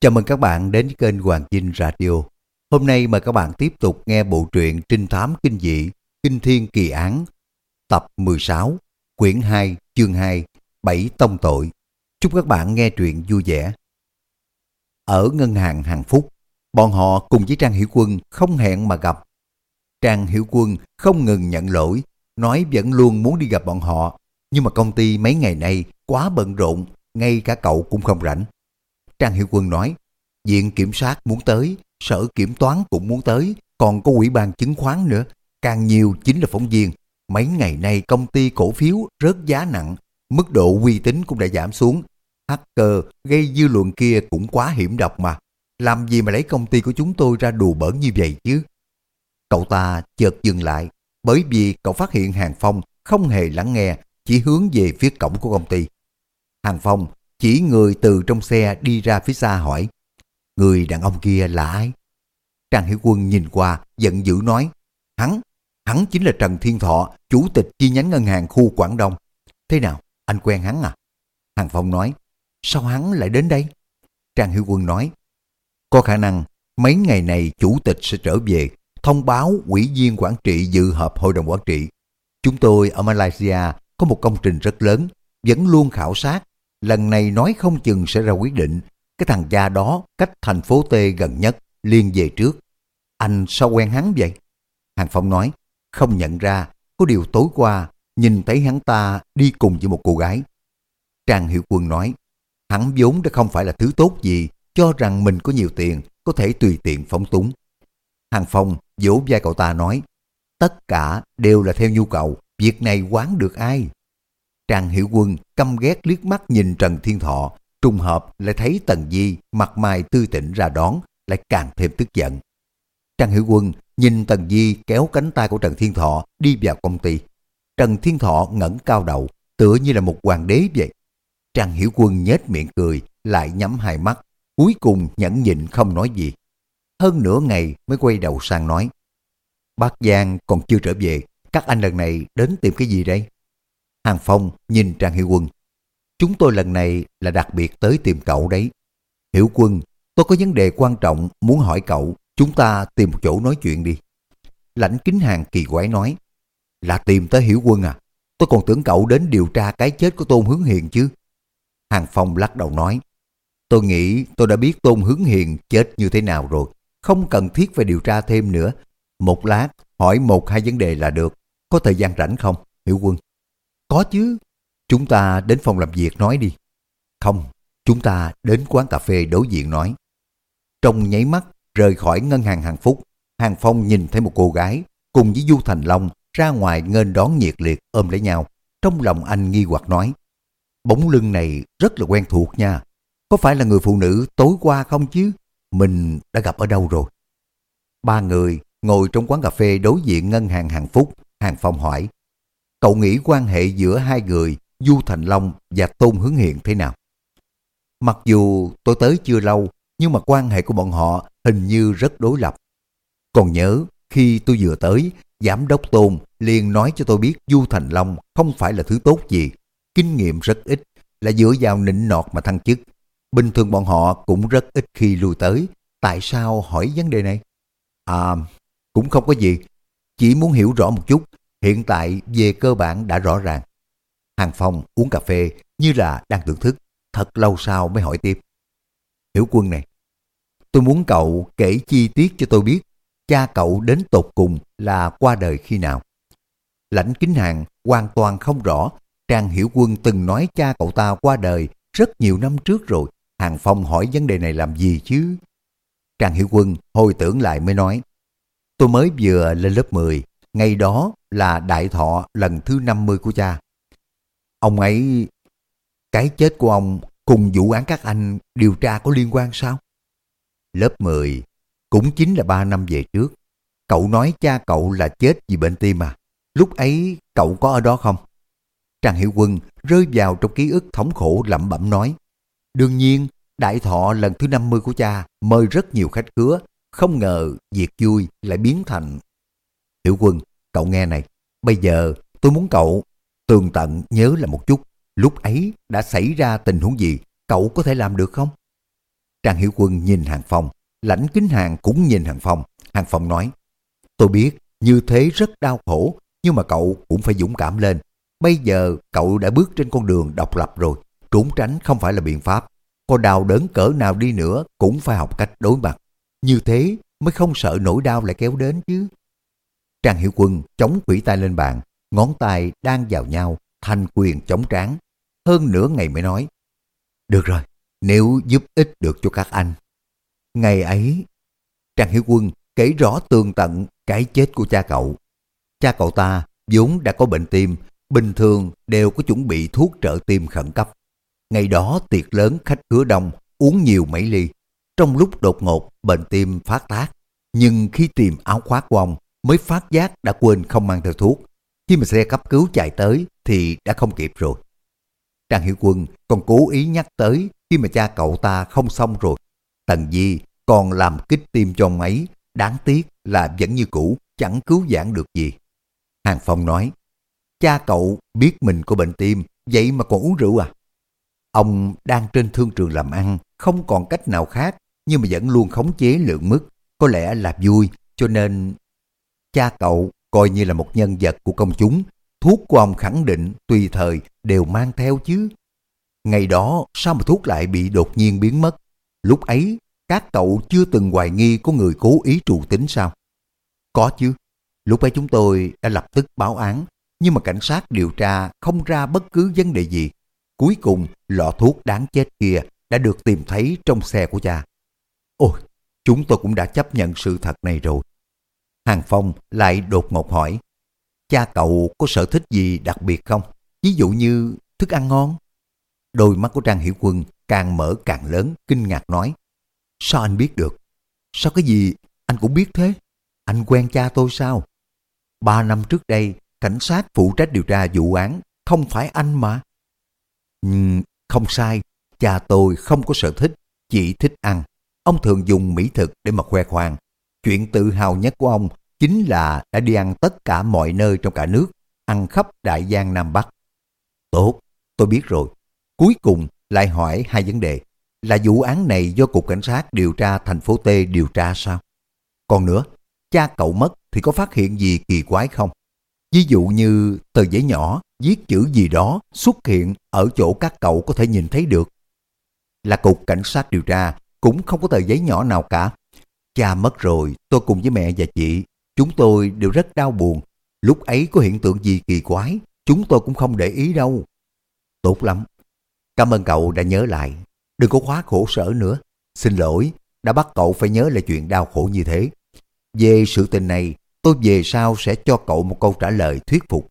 Chào mừng các bạn đến kênh Hoàng Dinh Radio. Hôm nay mời các bạn tiếp tục nghe bộ truyện trinh thám kinh dị Kinh Thiên Kỳ Án tập 16, quyển 2, chương 2, 7 tông tội. Chúc các bạn nghe truyện vui vẻ. Ở ngân hàng Hàng Phúc, bọn họ cùng với Trang Hiểu Quân không hẹn mà gặp. Trang Hiểu Quân không ngừng nhận lỗi, nói vẫn luôn muốn đi gặp bọn họ, nhưng mà công ty mấy ngày nay quá bận rộn, ngay cả cậu cũng không rảnh. Trang hiệu Quân nói, Viện Kiểm sát muốn tới, Sở Kiểm Toán cũng muốn tới, còn có Ủy ban Chứng khoán nữa. Càng nhiều chính là phóng viên. Mấy ngày nay công ty cổ phiếu rớt giá nặng, mức độ uy tín cũng đã giảm xuống. Hacker gây dư luận kia cũng quá hiểm độc mà. Làm gì mà lấy công ty của chúng tôi ra đùa bỡn như vậy chứ? Cậu ta chợt dừng lại, bởi vì cậu phát hiện Hàng Phong không hề lắng nghe, chỉ hướng về phía cổng của công ty. Hàng Phong chỉ người từ trong xe đi ra phía xa hỏi, người đàn ông kia là ai? Trang Hiểu Quân nhìn qua, giận dữ nói, hắn, hắn chính là Trần Thiên Thọ, chủ tịch chi nhánh ngân hàng khu Quảng Đông. Thế nào, anh quen hắn à? Hàng Phong nói, sao hắn lại đến đây? Trang Hiểu Quân nói, có khả năng mấy ngày này chủ tịch sẽ trở về, thông báo ủy viên quản trị dự họp hội đồng quản trị. Chúng tôi ở Malaysia có một công trình rất lớn, vẫn luôn khảo sát lần này nói không chừng sẽ ra quyết định, cái thằng cha đó cách thành phố T gần nhất, liên về trước. Anh sao quen hắn vậy? Hàng Phong nói, không nhận ra, có điều tối qua, nhìn thấy hắn ta đi cùng với một cô gái. Trang Hiệu Quân nói, hắn vốn đã không phải là thứ tốt gì, cho rằng mình có nhiều tiền, có thể tùy tiện phóng túng. Hàng Phong vỗ vai cậu ta nói, tất cả đều là theo nhu cầu, việc này quán được ai? Trang Hiểu Quân căm ghét liếc mắt nhìn Trần Thiên Thọ, trùng hợp lại thấy Tần Di mặt mày tươi tỉnh ra đón, lại càng thêm tức giận. Trang Hiểu Quân nhìn Tần Di kéo cánh tay của Trần Thiên Thọ đi vào công ty. Trần Thiên Thọ ngẩng cao đầu, tựa như là một hoàng đế vậy. Trang Hiểu Quân nhếch miệng cười, lại nhắm hai mắt, cuối cùng nhẫn nhịn không nói gì. Hơn nửa ngày mới quay đầu sang nói, Bác Giang còn chưa trở về, các anh lần này đến tìm cái gì đây? Hàng Phong nhìn Trang Hiểu Quân. Chúng tôi lần này là đặc biệt tới tìm cậu đấy. Hiểu Quân, tôi có vấn đề quan trọng muốn hỏi cậu, chúng ta tìm một chỗ nói chuyện đi. Lãnh kính hàng kỳ quái nói, là tìm tới Hiểu Quân à? Tôi còn tưởng cậu đến điều tra cái chết của Tôn Hướng Hiền chứ. Hàng Phong lắc đầu nói, tôi nghĩ tôi đã biết Tôn Hướng Hiền chết như thế nào rồi, không cần thiết phải điều tra thêm nữa. Một lát, hỏi một hai vấn đề là được. Có thời gian rảnh không, Hiểu Quân? Có chứ. Chúng ta đến phòng làm việc nói đi. Không, chúng ta đến quán cà phê đối diện nói. Trong nháy mắt, rời khỏi ngân hàng hàng phúc, Hàng Phong nhìn thấy một cô gái cùng với Du Thành Long ra ngoài nghênh đón nhiệt liệt ôm lấy nhau. Trong lòng anh nghi hoặc nói, bóng lưng này rất là quen thuộc nha. Có phải là người phụ nữ tối qua không chứ? Mình đã gặp ở đâu rồi? Ba người ngồi trong quán cà phê đối diện ngân hàng hàng phúc. Hàng Phong hỏi, Cậu nghĩ quan hệ giữa hai người Du Thành Long và Tôn Hướng Hiện thế nào? Mặc dù tôi tới chưa lâu, nhưng mà quan hệ của bọn họ hình như rất đối lập. Còn nhớ, khi tôi vừa tới, Giám đốc Tôn liền nói cho tôi biết Du Thành Long không phải là thứ tốt gì, kinh nghiệm rất ít, là dựa vào nịnh nọt mà thăng chức. Bình thường bọn họ cũng rất ít khi lui tới, tại sao hỏi vấn đề này? À, cũng không có gì, chỉ muốn hiểu rõ một chút Hiện tại về cơ bản đã rõ ràng. Hàng Phong uống cà phê như là đang thưởng thức, thật lâu sau mới hỏi tiếp. Hiểu quân này, tôi muốn cậu kể chi tiết cho tôi biết cha cậu đến tột cùng là qua đời khi nào. Lãnh kính hàng hoàn toàn không rõ, Trang Hiểu Quân từng nói cha cậu ta qua đời rất nhiều năm trước rồi. Hàng Phong hỏi vấn đề này làm gì chứ? Trang Hiểu Quân hồi tưởng lại mới nói, tôi mới vừa lên lớp 10, ngày đó là đại thọ lần thứ 50 của cha. Ông ấy, cái chết của ông cùng vụ án các anh điều tra có liên quan sao? Lớp 10, cũng chính là 3 năm về trước. Cậu nói cha cậu là chết vì bệnh tim à? Lúc ấy cậu có ở đó không? Trang Hiệu Quân rơi vào trong ký ức thống khổ lẩm bẩm nói. Đương nhiên, đại thọ lần thứ 50 của cha mời rất nhiều khách khứa. Không ngờ việc vui lại biến thành... Hiệu Quân, Cậu nghe này, bây giờ tôi muốn cậu tường tận nhớ là một chút, lúc ấy đã xảy ra tình huống gì, cậu có thể làm được không? Trang Hiểu Quân nhìn Hàng Phong, lãnh kính hàng cũng nhìn Hàng Phong. Hàng Phong nói, tôi biết như thế rất đau khổ, nhưng mà cậu cũng phải dũng cảm lên. Bây giờ cậu đã bước trên con đường độc lập rồi, trốn tránh không phải là biện pháp. Có đau đớn cỡ nào đi nữa cũng phải học cách đối mặt. Như thế mới không sợ nỗi đau lại kéo đến chứ. Trang Hiểu Quân chống quỷ tay lên bàn, ngón tay đang vào nhau, thành quyền chống tráng. Hơn nửa ngày mới nói, được rồi, nếu giúp ích được cho các anh. Ngày ấy, Trang Hiểu Quân kể rõ tường tận cái chết của cha cậu. Cha cậu ta vốn đã có bệnh tim, bình thường đều có chuẩn bị thuốc trợ tim khẩn cấp. Ngày đó tiệc lớn khách khứa đông, uống nhiều mấy ly. Trong lúc đột ngột bệnh tim phát tác, nhưng khi tìm áo khoác của ông mới phát giác đã quên không mang theo thuốc. Khi mà xe cấp cứu chạy tới thì đã không kịp rồi. Trang Hiểu Quân còn cố ý nhắc tới khi mà cha cậu ta không xong rồi. Tần Di còn làm kích tim cho ông ấy, đáng tiếc là vẫn như cũ, chẳng cứu giãn được gì. Hàng Phong nói, cha cậu biết mình có bệnh tim, vậy mà còn uống rượu à? Ông đang trên thương trường làm ăn, không còn cách nào khác, nhưng mà vẫn luôn khống chế lượng mức, có lẽ là vui, cho nên cha cậu coi như là một nhân vật của công chúng, thuốc của ông khẳng định tùy thời đều mang theo chứ. Ngày đó sao mà thuốc lại bị đột nhiên biến mất? Lúc ấy các cậu chưa từng hoài nghi có người cố ý trù tính sao? Có chứ. Lúc ấy chúng tôi đã lập tức báo án, nhưng mà cảnh sát điều tra không ra bất cứ vấn đề gì. Cuối cùng, lọ thuốc đáng chết kia đã được tìm thấy trong xe của cha. Ôi, chúng tôi cũng đã chấp nhận sự thật này rồi. Hàng Phong lại đột ngột hỏi, cha cậu có sở thích gì đặc biệt không? Ví dụ như thức ăn ngon? Đôi mắt của Trang Hiểu Quân càng mở càng lớn, kinh ngạc nói, sao anh biết được? Sao cái gì anh cũng biết thế? Anh quen cha tôi sao? Ba năm trước đây, cảnh sát phụ trách điều tra vụ án, không phải anh mà. Ừ, không sai, cha tôi không có sở thích, chỉ thích ăn. Ông thường dùng mỹ thực để mà khoe khoang. Chuyện tự hào nhất của ông chính là đã đi ăn tất cả mọi nơi trong cả nước, ăn khắp Đại Giang Nam Bắc. Tốt, tôi biết rồi. Cuối cùng lại hỏi hai vấn đề. Là vụ án này do Cục Cảnh sát điều tra thành phố T điều tra sao? Còn nữa, cha cậu mất thì có phát hiện gì kỳ quái không? Ví dụ như tờ giấy nhỏ, viết chữ gì đó xuất hiện ở chỗ các cậu có thể nhìn thấy được. Là Cục Cảnh sát điều tra, cũng không có tờ giấy nhỏ nào cả. Cha mất rồi, tôi cùng với mẹ và chị, chúng tôi đều rất đau buồn. Lúc ấy có hiện tượng gì kỳ quái, chúng tôi cũng không để ý đâu. Tốt lắm. Cảm ơn cậu đã nhớ lại. Đừng có quá khổ sở nữa. Xin lỗi, đã bắt cậu phải nhớ lại chuyện đau khổ như thế. Về sự tình này, tôi về sau sẽ cho cậu một câu trả lời thuyết phục.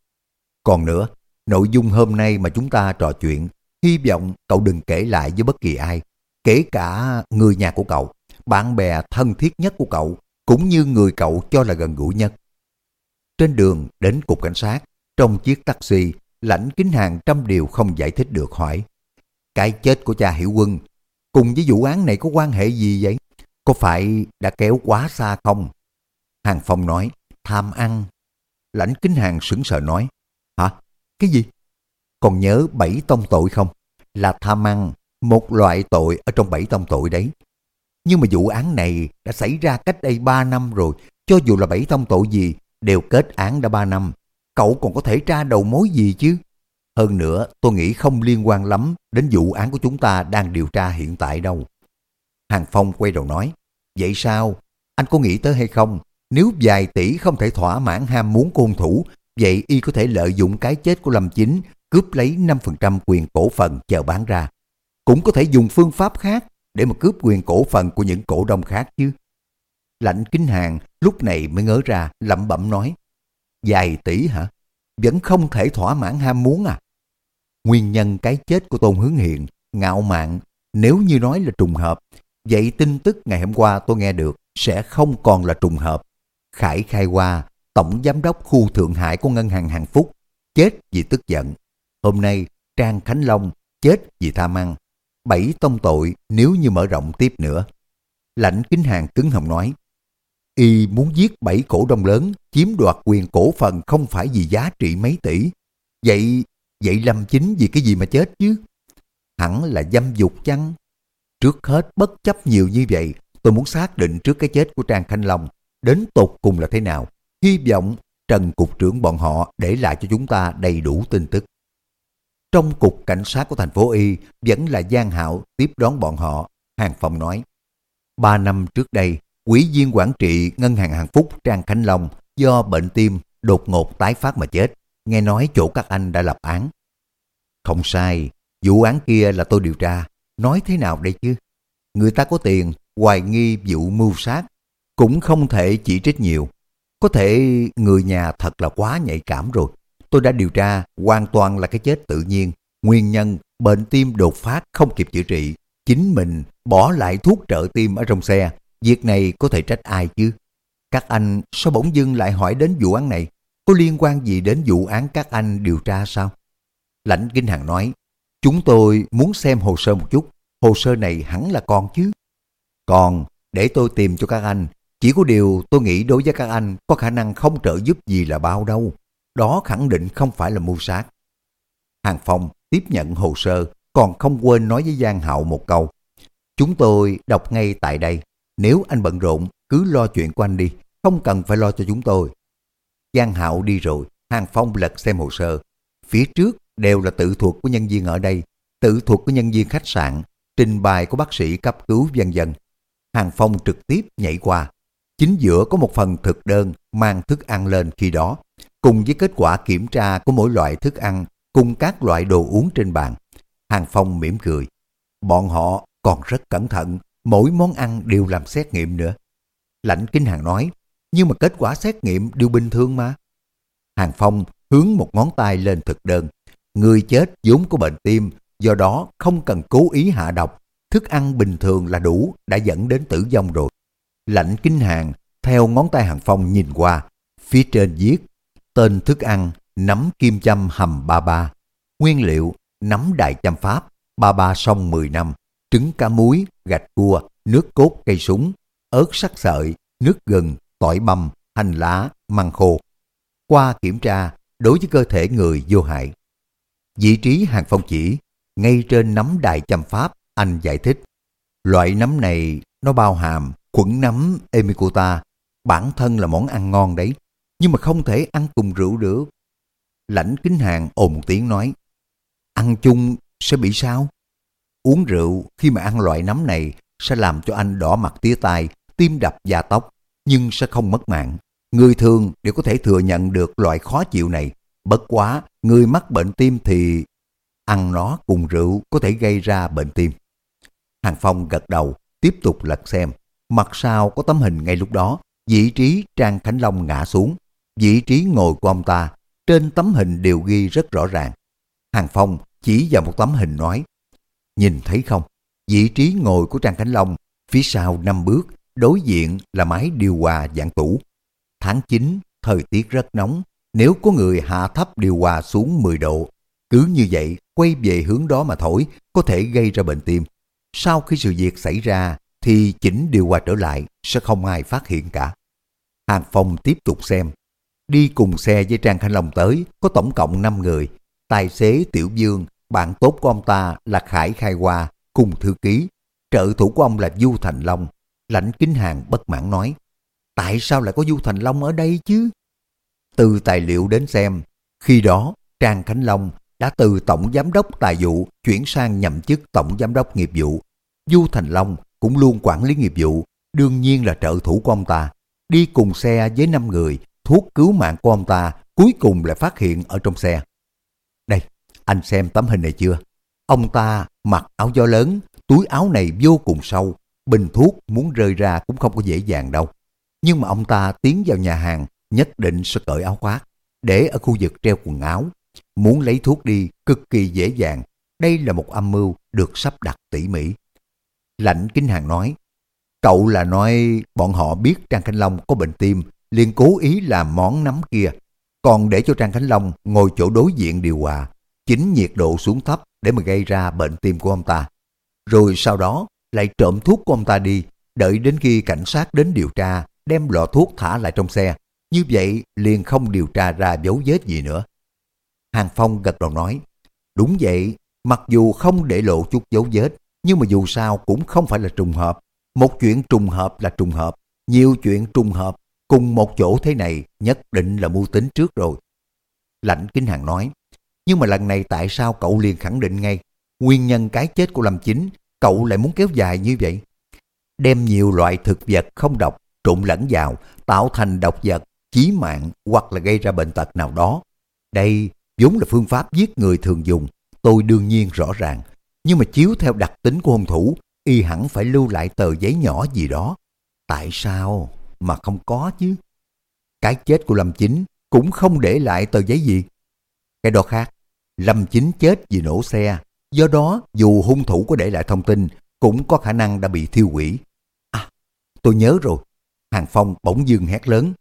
Còn nữa, nội dung hôm nay mà chúng ta trò chuyện, hy vọng cậu đừng kể lại với bất kỳ ai, kể cả người nhà của cậu, bạn bè thân thiết nhất của cậu, cũng như người cậu cho là gần gũi nhất. Trên đường đến cục cảnh sát, trong chiếc taxi, lãnh kính hàng trăm điều không giải thích được hỏi. Cái chết của cha Hiểu Quân cùng với vụ án này có quan hệ gì vậy? Có phải đã kéo quá xa không? Hàng Phong nói, tham ăn. Lãnh kính hàng sững sờ nói, hả? Cái gì? Còn nhớ bảy tông tội không? Là tham ăn, một loại tội ở trong bảy tông tội đấy. Nhưng mà vụ án này đã xảy ra cách đây ba năm rồi, cho dù là bảy thông tội gì, đều kết án đã ba năm. Cậu còn có thể tra đầu mối gì chứ? Hơn nữa, tôi nghĩ không liên quan lắm đến vụ án của chúng ta đang điều tra hiện tại đâu. Hàng Phong quay đầu nói, vậy sao? Anh có nghĩ tới hay không? Nếu vài tỷ không thể thỏa mãn ham muốn của hung thủ, vậy y có thể lợi dụng cái chết của Lâm Chính, cướp lấy 5% quyền cổ phần chờ bán ra. Cũng có thể dùng phương pháp khác để mà cướp quyền cổ phần của những cổ đông khác chứ. Lãnh kính hàng lúc này mới ngớ ra, lẩm bẩm nói, dài tỷ hả? Vẫn không thể thỏa mãn ham muốn à? Nguyên nhân cái chết của Tôn Hướng Hiền, ngạo mạn, nếu như nói là trùng hợp, vậy tin tức ngày hôm qua tôi nghe được sẽ không còn là trùng hợp. Khải Khai Hoa, Tổng Giám đốc khu Thượng Hải của Ngân hàng hàng Phúc, chết vì tức giận. Hôm nay, Trang Khánh Long chết vì tham ăn. Bảy tông tội nếu như mở rộng tiếp nữa. Lãnh Kính Hàng cứng họng nói, Y muốn giết bảy cổ đông lớn, chiếm đoạt quyền cổ phần không phải vì giá trị mấy tỷ. Vậy, vậy Lâm Chính vì cái gì mà chết chứ? Hẳn là dâm dục chăng? Trước hết bất chấp nhiều như vậy, tôi muốn xác định trước cái chết của Trang Khanh Long đến tột cùng là thế nào. Hy vọng Trần Cục trưởng bọn họ để lại cho chúng ta đầy đủ tin tức. Trong cục cảnh sát của thành phố Y vẫn là Giang Hạo tiếp đón bọn họ. Hàng Phong nói, ba năm trước đây, quỹ viên quản trị Ngân hàng Hàng Phúc Trang Khánh Long do bệnh tim đột ngột tái phát mà chết. Nghe nói chỗ các anh đã lập án. Không sai, vụ án kia là tôi điều tra. Nói thế nào đây chứ? Người ta có tiền, hoài nghi vụ mưu sát. Cũng không thể chỉ trích nhiều. Có thể người nhà thật là quá nhạy cảm rồi. Tôi đã điều tra hoàn toàn là cái chết tự nhiên. Nguyên nhân bệnh tim đột phát không kịp chữa trị. Chính mình bỏ lại thuốc trợ tim ở trong xe. Việc này có thể trách ai chứ? Các anh sao bỗng dưng lại hỏi đến vụ án này? Có liên quan gì đến vụ án các anh điều tra sao? Lãnh Kinh Hằng nói, chúng tôi muốn xem hồ sơ một chút. Hồ sơ này hẳn là con chứ. Còn, để tôi tìm cho các anh. Chỉ có điều tôi nghĩ đối với các anh có khả năng không trợ giúp gì là bao đâu. Đó khẳng định không phải là mưu sát. Hàng Phong tiếp nhận hồ sơ, còn không quên nói với Giang Hạo một câu. Chúng tôi đọc ngay tại đây. Nếu anh bận rộn, cứ lo chuyện của anh đi. Không cần phải lo cho chúng tôi. Giang Hạo đi rồi, Hàng Phong lật xem hồ sơ. Phía trước đều là tự thuộc của nhân viên ở đây, tự thuộc của nhân viên khách sạn, trình bày của bác sĩ cấp cứu vân dân. Hàng Phong trực tiếp nhảy qua. Chính giữa có một phần thực đơn mang thức ăn lên khi đó, cùng với kết quả kiểm tra của mỗi loại thức ăn cùng các loại đồ uống trên bàn. Hàng Phong mỉm cười. Bọn họ còn rất cẩn thận, mỗi món ăn đều làm xét nghiệm nữa. Lãnh Kinh Hàng nói, nhưng mà kết quả xét nghiệm đều bình thường mà. Hàng Phong hướng một ngón tay lên thực đơn. Người chết vốn có bệnh tim, do đó không cần cố ý hạ độc. Thức ăn bình thường là đủ, đã dẫn đến tử vong rồi. Lãnh kinh hàng, theo ngón tay Hàng Phong nhìn qua, phía trên viết tên thức ăn nấm kim châm hầm ba ba, nguyên liệu nấm đại châm pháp, ba ba sông 10 năm, trứng cá muối, gạch cua, nước cốt cây súng, ớt sắc sợi, nước gừng, tỏi băm, hành lá, măng khô. Qua kiểm tra, đối với cơ thể người vô hại. Vị trí hàng phong chỉ, ngay trên nấm đại châm pháp, anh giải thích. Loại nấm này nó bao hàm khuẩn nấm Emicota, bản thân là món ăn ngon đấy, nhưng mà không thể ăn cùng rượu được. Lãnh kính hàng ồn một tiếng nói, ăn chung sẽ bị sao? Uống rượu khi mà ăn loại nấm này sẽ làm cho anh đỏ mặt tía tai, tim đập da tóc, nhưng sẽ không mất mạng. Người thường đều có thể thừa nhận được loại khó chịu này. Bất quá, người mắc bệnh tim thì ăn nó cùng rượu có thể gây ra bệnh tim. Hàng Phong gật đầu, tiếp tục lật xem. Mặt sau có tấm hình ngay lúc đó, vị trí Trang Khánh Long ngã xuống. Vị trí ngồi của ông ta, trên tấm hình đều ghi rất rõ ràng. Hàng Phong chỉ vào một tấm hình nói, Nhìn thấy không, vị trí ngồi của Trang Khánh Long, phía sau năm bước, đối diện là máy điều hòa dạng tủ. Tháng 9, thời tiết rất nóng, nếu có người hạ thấp điều hòa xuống 10 độ, cứ như vậy quay về hướng đó mà thổi có thể gây ra bệnh tim. Sau khi sự việc xảy ra thì chỉnh điều hòa trở lại sẽ không ai phát hiện cả. Hàng Phong tiếp tục xem. Đi cùng xe với Trang Khanh Long tới có tổng cộng 5 người. Tài xế Tiểu Dương, bạn tốt của ông ta là Khải Khai Hoa cùng thư ký. Trợ thủ của ông là Du Thành Long. Lãnh Kính Hàng bất mãn nói. Tại sao lại có Du Thành Long ở đây chứ? Từ tài liệu đến xem, khi đó Trang Khánh Long đã từ Tổng Giám đốc Tài vụ chuyển sang nhậm chức Tổng Giám đốc Nghiệp vụ. Du Thành Long cũng luôn quản lý nghiệp vụ, đương nhiên là trợ thủ của ông ta. Đi cùng xe với 5 người, thuốc cứu mạng của ông ta cuối cùng lại phát hiện ở trong xe. Đây, anh xem tấm hình này chưa? Ông ta mặc áo gió lớn, túi áo này vô cùng sâu, bình thuốc muốn rơi ra cũng không có dễ dàng đâu. Nhưng mà ông ta tiến vào nhà hàng, nhất định sẽ cởi áo khoác, để ở khu vực treo quần áo. Muốn lấy thuốc đi cực kỳ dễ dàng. Đây là một âm mưu được sắp đặt tỉ mỉ. lãnh Kính Hàng nói, cậu là nói bọn họ biết Trang Khánh Long có bệnh tim, liền cố ý làm món nấm kia, còn để cho Trang Khánh Long ngồi chỗ đối diện điều hòa, chính nhiệt độ xuống thấp để mà gây ra bệnh tim của ông ta. Rồi sau đó lại trộm thuốc của ông ta đi, đợi đến khi cảnh sát đến điều tra, đem lọ thuốc thả lại trong xe. Như vậy liền không điều tra ra dấu vết gì nữa. Hàng Phong gật đầu nói, đúng vậy, mặc dù không để lộ chút dấu vết, nhưng mà dù sao cũng không phải là trùng hợp. Một chuyện trùng hợp là trùng hợp, nhiều chuyện trùng hợp cùng một chỗ thế này nhất định là mưu tính trước rồi. Lãnh Kính Hằng nói, nhưng mà lần này tại sao cậu liền khẳng định ngay nguyên nhân cái chết của Lâm Chính, cậu lại muốn kéo dài như vậy? Đem nhiều loại thực vật không độc trộn lẫn vào, tạo thành độc vật, chí mạng hoặc là gây ra bệnh tật nào đó. Đây vốn là phương pháp giết người thường dùng, tôi đương nhiên rõ ràng. Nhưng mà chiếu theo đặc tính của hung thủ, y hẳn phải lưu lại tờ giấy nhỏ gì đó. Tại sao mà không có chứ? Cái chết của Lâm Chính cũng không để lại tờ giấy gì. Cái đó khác, Lâm Chính chết vì nổ xe, do đó dù hung thủ có để lại thông tin, cũng có khả năng đã bị thiêu hủy. À, tôi nhớ rồi. Hàng Phong bỗng dưng hét lớn.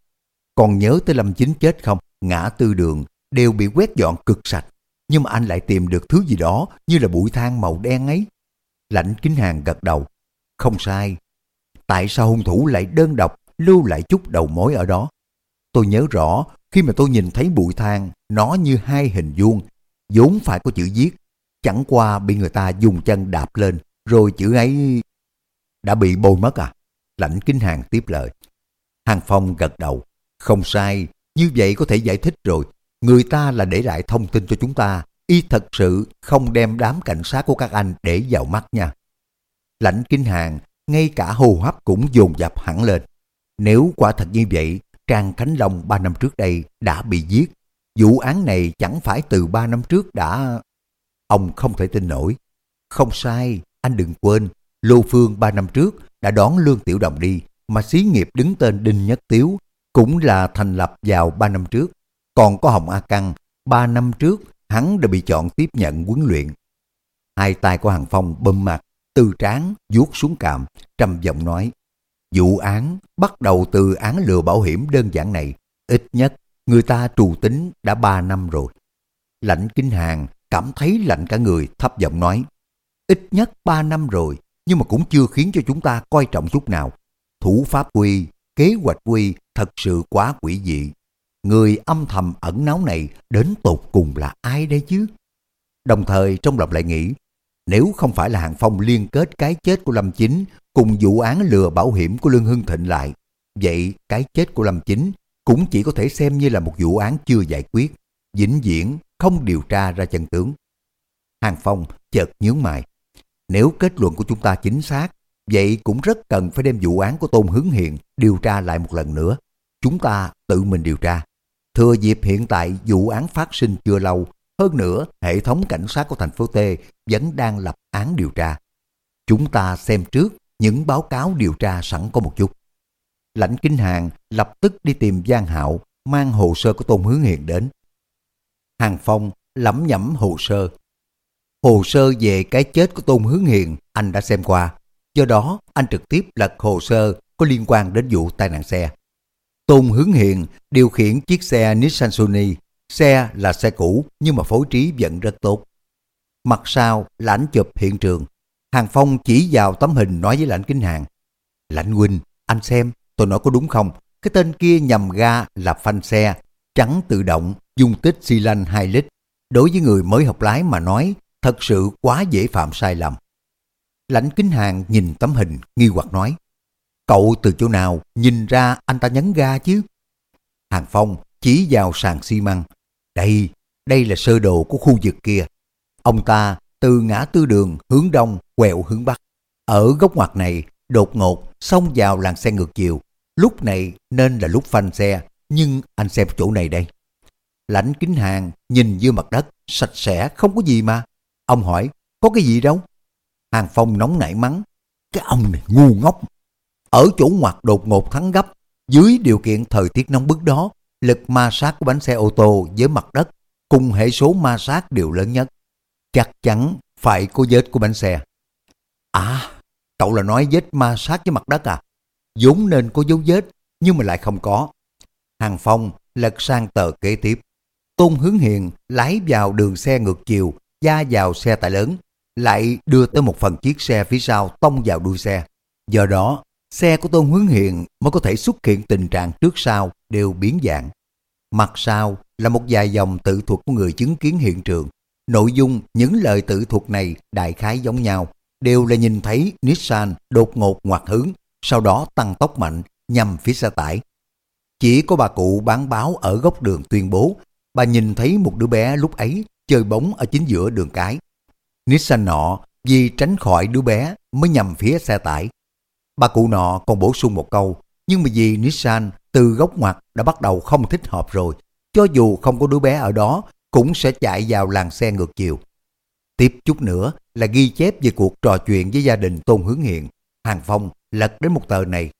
Còn nhớ tới Lâm Chính chết không? Ngã tư đường đều bị quét dọn cực sạch. Nhưng mà anh lại tìm được thứ gì đó như là bụi than màu đen ấy. Lãnh kính hàng gật đầu. Không sai. Tại sao hung thủ lại đơn độc lưu lại chút đầu mối ở đó? Tôi nhớ rõ khi mà tôi nhìn thấy bụi than nó như hai hình vuông vốn phải có chữ viết chẳng qua bị người ta dùng chân đạp lên rồi chữ ấy đã bị bôi mất à? Lãnh kinh Hàng tiếp lời. Hàng Phong gật đầu. Không sai, như vậy có thể giải thích rồi. Người ta là để lại thông tin cho chúng ta. Y thật sự không đem đám cảnh sát của các anh để vào mắt nha. Lãnh kinh Hàng, ngay cả hô hấp cũng dồn dập hẳn lên. Nếu quả thật như vậy, Trang Khánh Long ba năm trước đây đã bị giết. Vụ án này chẳng phải từ ba năm trước đã... Ông không thể tin nổi. Không sai, anh đừng quên, Lô Phương ba năm trước đã đón Lương Tiểu Đồng đi, mà xí nghiệp đứng tên Đinh Nhất Tiếu cũng là thành lập vào 3 năm trước. Còn có Hồng A Căng, 3 năm trước hắn đã bị chọn tiếp nhận huấn luyện. Hai tay của Hàng Phong bơm mặt, từ trán vuốt xuống cằm, trầm giọng nói, vụ án bắt đầu từ án lừa bảo hiểm đơn giản này, ít nhất người ta trù tính đã 3 năm rồi. Lạnh kinh hàng cảm thấy lạnh cả người thấp giọng nói, ít nhất 3 năm rồi, nhưng mà cũng chưa khiến cho chúng ta coi trọng chút nào. Thủ pháp quy, kế hoạch quy thật sự quá quỷ dị. Người âm thầm ẩn náu này đến tột cùng là ai đây chứ? Đồng thời trong lòng lại nghĩ, nếu không phải là Hàng Phong liên kết cái chết của Lâm Chính cùng vụ án lừa bảo hiểm của Lương Hưng Thịnh lại, vậy cái chết của Lâm Chính cũng chỉ có thể xem như là một vụ án chưa giải quyết, vĩnh viễn không điều tra ra chân tướng. Hàng Phong chợt nhướng mày. Nếu kết luận của chúng ta chính xác, vậy cũng rất cần phải đem vụ án của Tôn Hướng Hiền điều tra lại một lần nữa. Chúng ta tự mình điều tra. Thừa dịp hiện tại vụ án phát sinh chưa lâu, hơn nữa hệ thống cảnh sát của thành phố T vẫn đang lập án điều tra. Chúng ta xem trước những báo cáo điều tra sẵn có một chút. Lãnh Kinh Hàng lập tức đi tìm Giang Hạo mang hồ sơ của Tôn Hướng Hiền đến. Hàng Phong lẩm nhẩm hồ sơ Hồ sơ về cái chết của Tôn Hướng Hiền anh đã xem qua. Do đó, anh trực tiếp lật hồ sơ có liên quan đến vụ tai nạn xe. Tôn Hướng Hiền điều khiển chiếc xe Nissan Sunny. Xe là xe cũ nhưng mà phối trí vẫn rất tốt. Mặt sau là ảnh chụp hiện trường. Hàng Phong chỉ vào tấm hình nói với lãnh kính hàng. Lãnh huynh, anh xem, tôi nói có đúng không? Cái tên kia nhầm ga là phanh xe, trắng tự động, dung tích xi lanh 2 lít. Đối với người mới học lái mà nói thật sự quá dễ phạm sai lầm. Lãnh kính hàng nhìn tấm hình, nghi hoặc nói, cậu từ chỗ nào nhìn ra anh ta nhấn ga chứ? Hàng Phong chỉ vào sàn xi măng. Đây, đây là sơ đồ của khu vực kia. Ông ta từ ngã tư đường hướng đông quẹo hướng bắc. Ở góc ngoặt này, đột ngột xông vào làn xe ngược chiều. Lúc này nên là lúc phanh xe, nhưng anh xem chỗ này đây. Lãnh kính hàng nhìn dưới mặt đất, sạch sẽ không có gì mà. Ông hỏi, có cái gì đâu? Hàng Phong nóng nảy mắng, cái ông này ngu ngốc. Ở chỗ ngoặt đột ngột thắng gấp, dưới điều kiện thời tiết nóng bức đó, lực ma sát của bánh xe ô tô với mặt đất cùng hệ số ma sát đều lớn nhất. Chắc chắn phải có vết của bánh xe. À, cậu là nói vết ma sát với mặt đất à? vốn nên có dấu vết, nhưng mà lại không có. Hàng Phong lật sang tờ kế tiếp. Tôn Hướng Hiền lái vào đường xe ngược chiều ra vào xe tải lớn, lại đưa tới một phần chiếc xe phía sau tông vào đuôi xe. Do đó, xe của Tôn Hướng Hiền mới có thể xuất hiện tình trạng trước sau đều biến dạng. Mặt sau là một vài dòng tự thuật của người chứng kiến hiện trường. Nội dung những lời tự thuật này đại khái giống nhau, đều là nhìn thấy Nissan đột ngột ngoặt hướng, sau đó tăng tốc mạnh nhằm phía xe tải. Chỉ có bà cụ bán báo ở góc đường tuyên bố, bà nhìn thấy một đứa bé lúc ấy chơi bóng ở chính giữa đường cái. Nissan nọ vì tránh khỏi đứa bé mới nhằm phía xe tải. Bà cụ nọ còn bổ sung một câu, nhưng mà vì Nissan từ góc ngoặt đã bắt đầu không thích hợp rồi, cho dù không có đứa bé ở đó cũng sẽ chạy vào làng xe ngược chiều. Tiếp chút nữa là ghi chép về cuộc trò chuyện với gia đình Tôn Hướng Hiện. Hàng Phong lật đến một tờ này.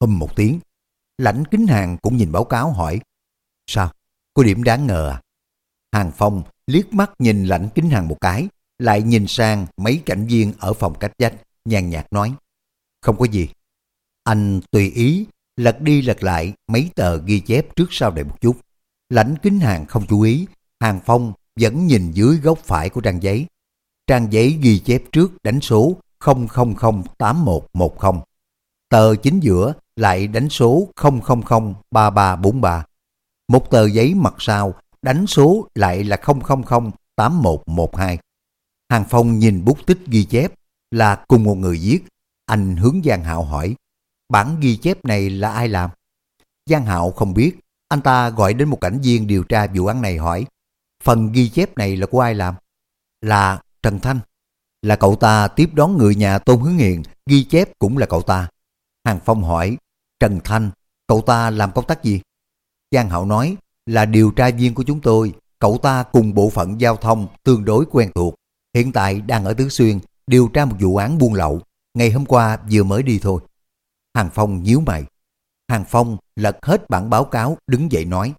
hâm một tiếng. Lãnh kính hàng cũng nhìn báo cáo hỏi. Sao? Có điểm đáng ngờ à? Hàng Phong liếc mắt nhìn lãnh kính hàng một cái, lại nhìn sang mấy cảnh viên ở phòng cách danh, nhàn nhạt nói. Không có gì. Anh tùy ý, lật đi lật lại mấy tờ ghi chép trước sau đây một chút. Lãnh kính hàng không chú ý, Hàng Phong vẫn nhìn dưới góc phải của trang giấy. Trang giấy ghi chép trước đánh số 0008110. Tờ chính giữa lại đánh số 0003343. Một tờ giấy mặt sau đánh số lại là 0008112. Hàng Phong nhìn bút tích ghi chép là cùng một người viết. Anh hướng Giang Hạo hỏi, bản ghi chép này là ai làm? Giang Hạo không biết, anh ta gọi đến một cảnh viên điều tra vụ án này hỏi, phần ghi chép này là của ai làm? Là Trần Thanh. Là cậu ta tiếp đón người nhà Tôn Hướng Hiền, ghi chép cũng là cậu ta. Hàng Phong hỏi, Trần Thanh, cậu ta làm công tác gì? Giang Hạo nói, là điều tra viên của chúng tôi, cậu ta cùng bộ phận giao thông tương đối quen thuộc. Hiện tại đang ở Tứ Xuyên, điều tra một vụ án buôn lậu. Ngày hôm qua vừa mới đi thôi. Hàng Phong nhíu mày. Hàng Phong lật hết bản báo cáo đứng dậy nói.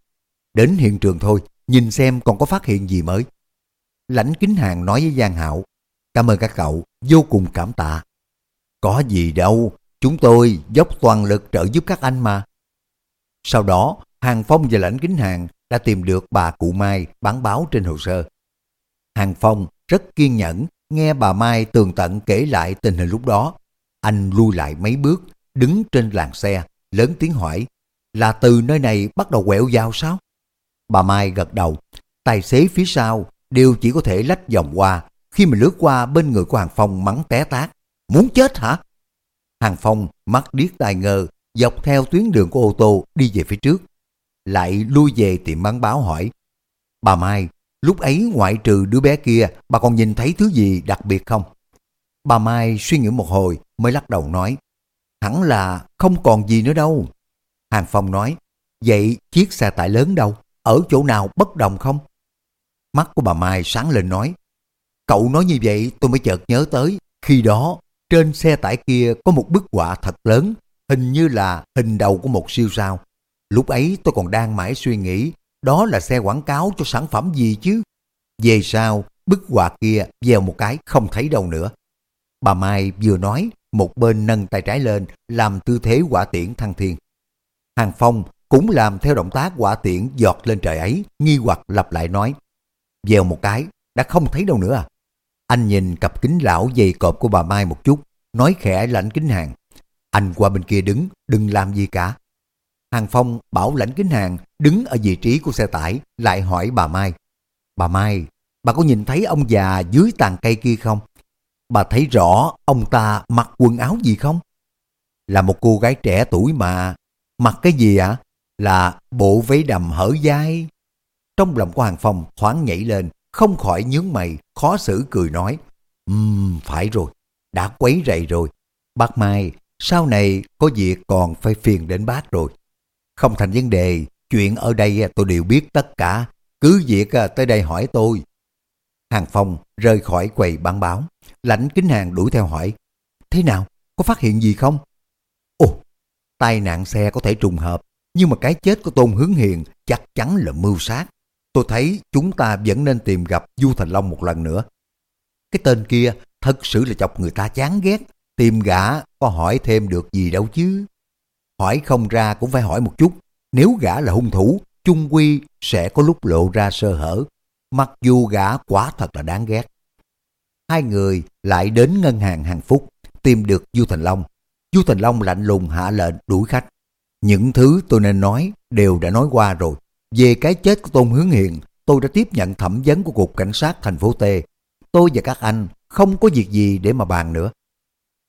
Đến hiện trường thôi, nhìn xem còn có phát hiện gì mới. Lãnh kính hàng nói với Giang Hạo. Cảm ơn các cậu, vô cùng cảm tạ. Có gì đâu, chúng tôi dốc toàn lực trợ giúp các anh mà. Sau đó, Hàng Phong và lãnh kính hàng đã tìm được bà cụ Mai bán báo trên hồ sơ. Hàng Phong rất kiên nhẫn nghe bà Mai tường tận kể lại tình hình lúc đó. Anh lui lại mấy bước, đứng trên làn xe, lớn tiếng hỏi, là từ nơi này bắt đầu quẹo vào sao? Bà Mai gật đầu, tài xế phía sau đều chỉ có thể lách vòng qua khi mà lướt qua bên người của Hàng Phong mắng té tát. Muốn chết hả? Hàng Phong mắt điếc tai ngơ, dọc theo tuyến đường của ô tô đi về phía trước. Lại lui về tiệm bán báo hỏi. Bà Mai, lúc ấy ngoại trừ đứa bé kia, bà còn nhìn thấy thứ gì đặc biệt không? Bà Mai suy nghĩ một hồi mới lắc đầu nói. Hẳn là không còn gì nữa đâu. Hàng Phong nói, vậy chiếc xe tải lớn đâu? Ở chỗ nào bất đồng không? Mắt của bà Mai sáng lên nói, cậu nói như vậy tôi mới chợt nhớ tới, khi đó trên xe tải kia có một bức họa thật lớn, hình như là hình đầu của một siêu sao. Lúc ấy tôi còn đang mãi suy nghĩ, đó là xe quảng cáo cho sản phẩm gì chứ? Về sau, bức họa kia gieo một cái không thấy đâu nữa. Bà Mai vừa nói, một bên nâng tay trái lên, làm tư thế quả tiễn thăng thiên. Hàng Phong cũng làm theo động tác quả tiễn giọt lên trời ấy, nghi hoặc lặp lại nói. Dèo một cái, đã không thấy đâu nữa à. Anh nhìn cặp kính lão dày cộp của bà Mai một chút, nói khẽ lãnh kính hàng. Anh qua bên kia đứng, đừng làm gì cả. Hàng Phong bảo lãnh kính hàng đứng ở vị trí của xe tải, lại hỏi bà Mai. Bà Mai, bà có nhìn thấy ông già dưới tàn cây kia không? Bà thấy rõ ông ta mặc quần áo gì không? Là một cô gái trẻ tuổi mà. Mặc cái gì ạ? Là bộ váy đầm hở vai. Trong lòng của Hàng Phong thoáng nhảy lên, không khỏi nhướng mày, khó xử cười nói. Ừm, phải rồi, đã quấy rầy rồi. Bác Mai, sau này có việc còn phải phiền đến bác rồi. Không thành vấn đề, chuyện ở đây tôi đều biết tất cả. Cứ việc tới đây hỏi tôi. Hàng Phong rời khỏi quầy bán báo. Lãnh kính hàng đuổi theo hỏi. Thế nào? Có phát hiện gì không? Ồ, tai nạn xe có thể trùng hợp. Nhưng mà cái chết của Tôn Hướng Hiền chắc chắn là mưu sát. Tôi thấy chúng ta vẫn nên tìm gặp Du Thành Long một lần nữa. Cái tên kia thật sự là chọc người ta chán ghét. Tìm gã có hỏi thêm được gì đâu chứ. Hỏi không ra cũng phải hỏi một chút. Nếu gã là hung thủ, chung quy sẽ có lúc lộ ra sơ hở. Mặc dù gã quá thật là đáng ghét. Hai người lại đến ngân hàng hàng phúc, tìm được Du Thành Long. Du Thành Long lạnh lùng hạ lệnh đuổi khách. Những thứ tôi nên nói đều đã nói qua rồi. Về cái chết của Tôn Hướng Hiền, tôi đã tiếp nhận thẩm vấn của Cục Cảnh sát thành phố T. Tôi và các anh không có việc gì để mà bàn nữa.